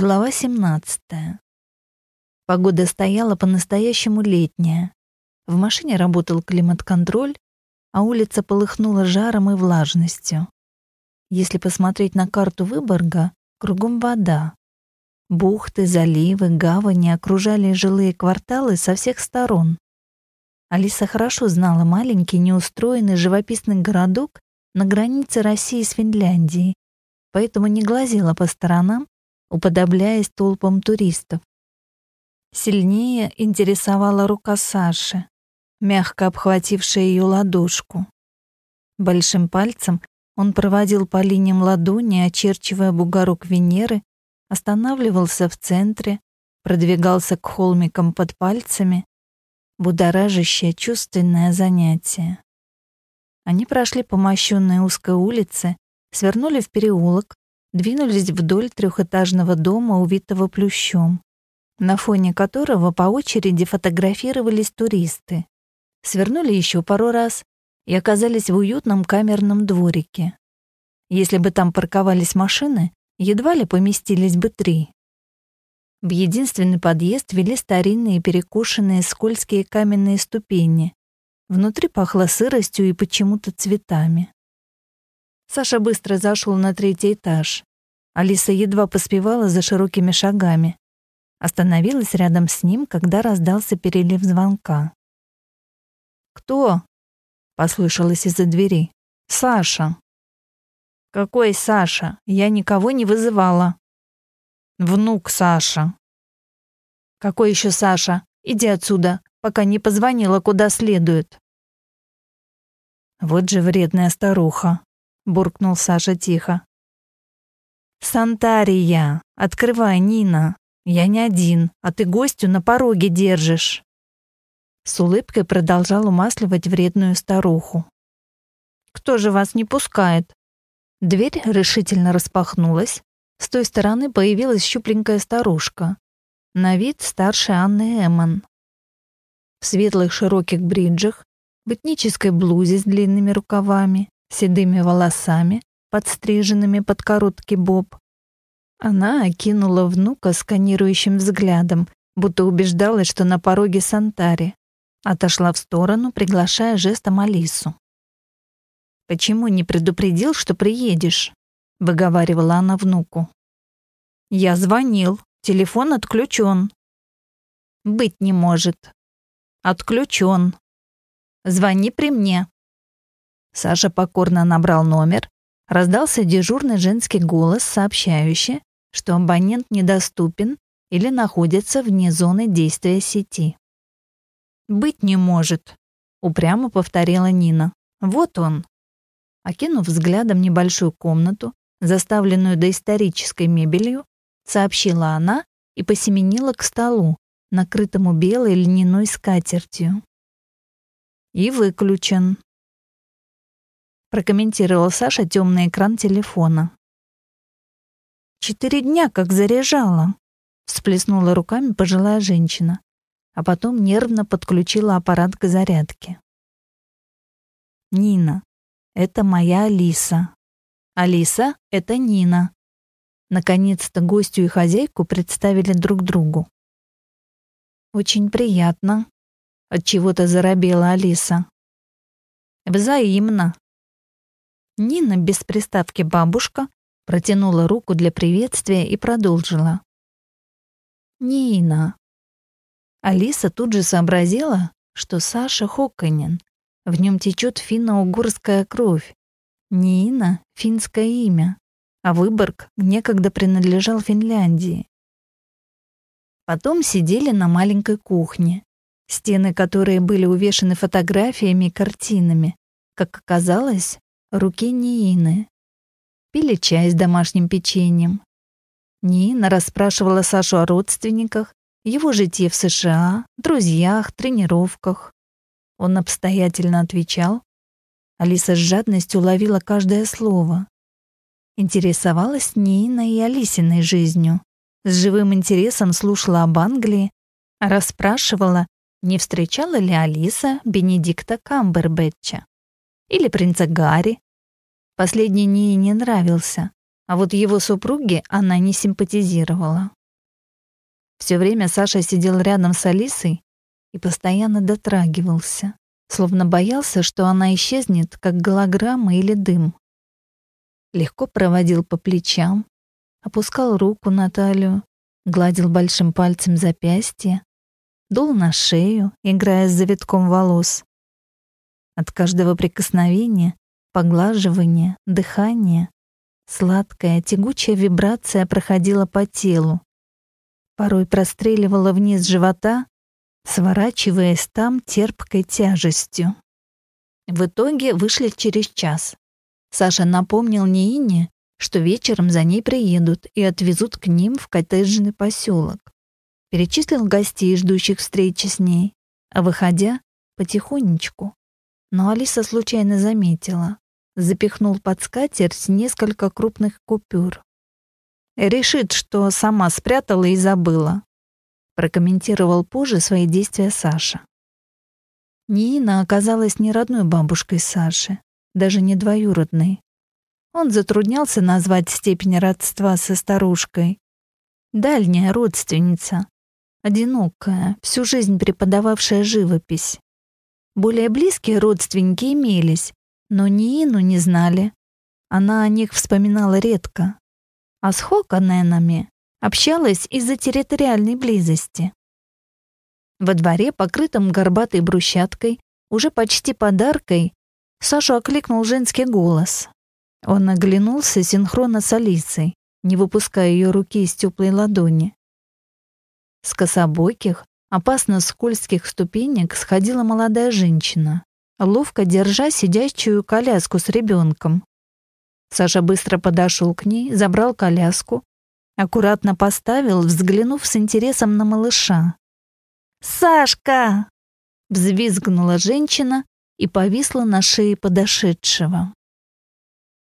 Глава 17. Погода стояла по-настоящему летняя. В машине работал климат-контроль, а улица полыхнула жаром и влажностью. Если посмотреть на карту Выборга, кругом вода. Бухты, заливы, гавани окружали жилые кварталы со всех сторон. Алиса хорошо знала маленький, неустроенный живописный городок на границе России с Финляндией, поэтому не глазела по сторонам уподобляясь толпам туристов. Сильнее интересовала рука Саши, мягко обхватившая ее ладошку. Большим пальцем он проводил по линиям ладони, очерчивая бугорок Венеры, останавливался в центре, продвигался к холмикам под пальцами, будоражащее чувственное занятие. Они прошли по мощенной узкой улице, свернули в переулок, двинулись вдоль трехэтажного дома, увитого плющом, на фоне которого по очереди фотографировались туристы. Свернули еще пару раз и оказались в уютном камерном дворике. Если бы там парковались машины, едва ли поместились бы три. В единственный подъезд вели старинные перекошенные скользкие каменные ступени. Внутри пахло сыростью и почему-то цветами. Саша быстро зашел на третий этаж. Алиса едва поспевала за широкими шагами. Остановилась рядом с ним, когда раздался перелив звонка. «Кто?» — послышалось из-за двери. «Саша». «Какой Саша? Я никого не вызывала». «Внук Саша». «Какой еще Саша? Иди отсюда, пока не позвонила куда следует». «Вот же вредная старуха», — буркнул Саша тихо. «Сантария! Открывай, Нина! Я не один, а ты гостю на пороге держишь!» С улыбкой продолжал умасливать вредную старуху. «Кто же вас не пускает?» Дверь решительно распахнулась. С той стороны появилась щупленькая старушка. На вид старше Анны Эммон. В светлых широких бриджах, в этнической блузе с длинными рукавами, седыми волосами, подстриженными под короткий боб. Она окинула внука сканирующим взглядом, будто убеждалась, что на пороге Сантари. Отошла в сторону, приглашая жестом Алису. «Почему не предупредил, что приедешь?» — выговаривала она внуку. «Я звонил. Телефон отключен». «Быть не может». «Отключен. Звони при мне». Саша покорно набрал номер, Раздался дежурный женский голос, сообщающий, что абонент недоступен или находится вне зоны действия сети. «Быть не может», — упрямо повторила Нина. «Вот он». Окинув взглядом небольшую комнату, заставленную доисторической мебелью, сообщила она и посеменила к столу, накрытому белой льняной скатертью. «И выключен», прокомментировал Саша темный экран телефона. «Четыре дня как заряжала», — всплеснула руками пожилая женщина, а потом нервно подключила аппарат к зарядке. «Нина, это моя Алиса. Алиса — это Нина». Наконец-то гостю и хозяйку представили друг другу. «Очень приятно», — отчего-то заробела Алиса. «Взаимно», Нина без приставки «бабушка» протянула руку для приветствия и продолжила. «Нина». Алиса тут же сообразила, что Саша Хокканин. В нем течет финно-угорская кровь. Нина — финское имя, а Выборг некогда принадлежал Финляндии. Потом сидели на маленькой кухне, стены которой были увешаны фотографиями и картинами. Как оказалось, руки Нины. Пили чай с домашним печеньем. Нина расспрашивала Сашу о родственниках, его житье в США, друзьях, тренировках. Он обстоятельно отвечал. Алиса с жадностью ловила каждое слово. Интересовалась Нина и Алисиной жизнью. С живым интересом слушала об Англии, расспрашивала, не встречала ли Алиса Бенедикта Камбербэтча или принца Гарри. Последний Нии не нравился. а вот его супруге она не симпатизировала. Все время Саша сидел рядом с Алисой и постоянно дотрагивался, словно боялся, что она исчезнет, как голограмма или дым. Легко проводил по плечам, опускал руку на талию, гладил большим пальцем запястье, дул на шею, играя с завитком волос. От каждого прикосновения, поглаживания, дыхания сладкая, тягучая вибрация проходила по телу. Порой простреливала вниз живота, сворачиваясь там терпкой тяжестью. В итоге вышли через час. Саша напомнил Ниине, что вечером за ней приедут и отвезут к ним в коттеджный поселок. Перечислил гостей, ждущих встречи с ней, а выходя, потихонечку. Но Алиса случайно заметила. Запихнул под скатерть несколько крупных купюр. Решит, что сама спрятала и забыла. Прокомментировал позже свои действия Саша. Нина оказалась не родной бабушкой Саши, даже не двоюродной. Он затруднялся назвать степень родства со старушкой. Дальняя родственница, одинокая, всю жизнь преподававшая живопись. Более близкие родственники имелись, но ни Ину не знали. Она о них вспоминала редко. А с Хоконенами общалась из-за территориальной близости. Во дворе, покрытом горбатой брусчаткой, уже почти подаркой, Сашу окликнул женский голос. Он оглянулся синхронно с Алисой, не выпуская ее руки из теплой ладони. С кособоких, опасно скользких ступенек сходила молодая женщина, ловко держа сидящую коляску с ребенком. Саша быстро подошел к ней, забрал коляску, аккуратно поставил, взглянув с интересом на малыша. «Сашка!» — взвизгнула женщина и повисла на шее подошедшего.